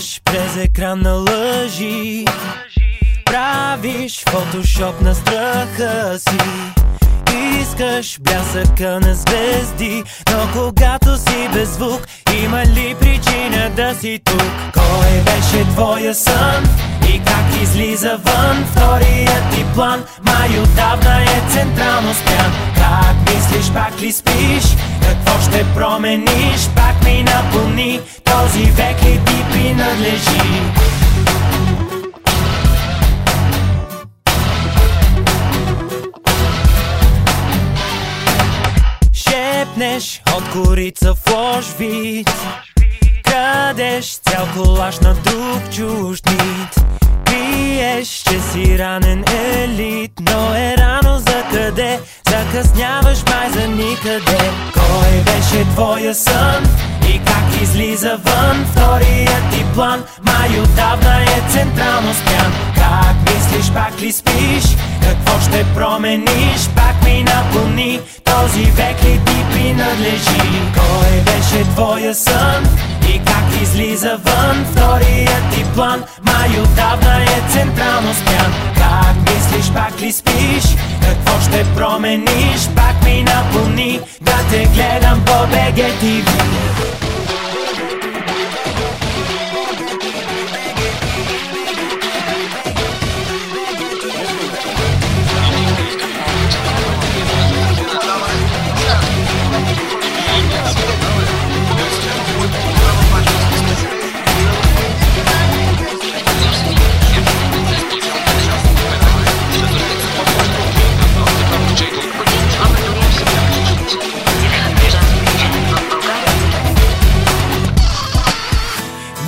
Искаш през екран на лъжи Правиш фотошоп на страха си Искаш блясъка на звезди Но когато си без звук Има ли причина да си тук? Кой беше твоя сън? И как излиза вън вторият ти план? Май отдавна е централно спрян мислиш, пак ли спиш? Какво ще промениш? Пак ми напълни Този век ли ти принадлежи? Шепнеш от корица в лош вид Крадеш цял колаш на друг чуждит Криеш, че си ранен елит Но е рано Закъсняваш май за никъде Кой беше твоя сън? И как излиза вън Вторият ти план Май отдавна е централно спрян Как мислиш, пак ли спиш? Какво ще промениш? Пак ми напълни Този век ли ти принадлежи? Кой беше твоя сън? И как излиза вън Вторият ти план Май отдавна е централно спрян Как мислиш, пак ли спиш? Какво ще промениш? Пак ми напълни Да те гледам по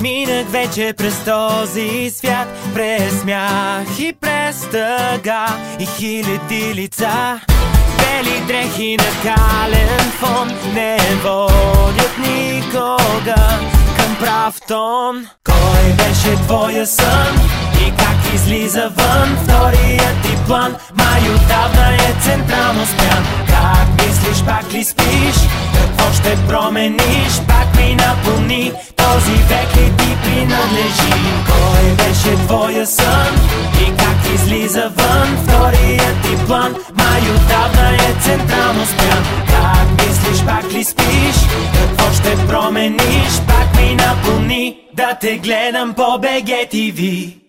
Минах вече през този свят През смях и през тъга И хиляди лица Бели дрехи на кален фон Не водят никога към прав тон Кой беше твоя сън? И как излиза вън Вторият ти план Май отдавна е централно спрян Как мислиш, пак ли спиш? Какво ще промениш? Пак ми напълни Този век ли ти принадлежи? Кой беше твоя сън? И как излиза вън Вторият ти план Май отдавна е централно спрян Как мислиш, пак ли спиш? Какво ще промениш? Пак ми напълни Да те гледам по ТV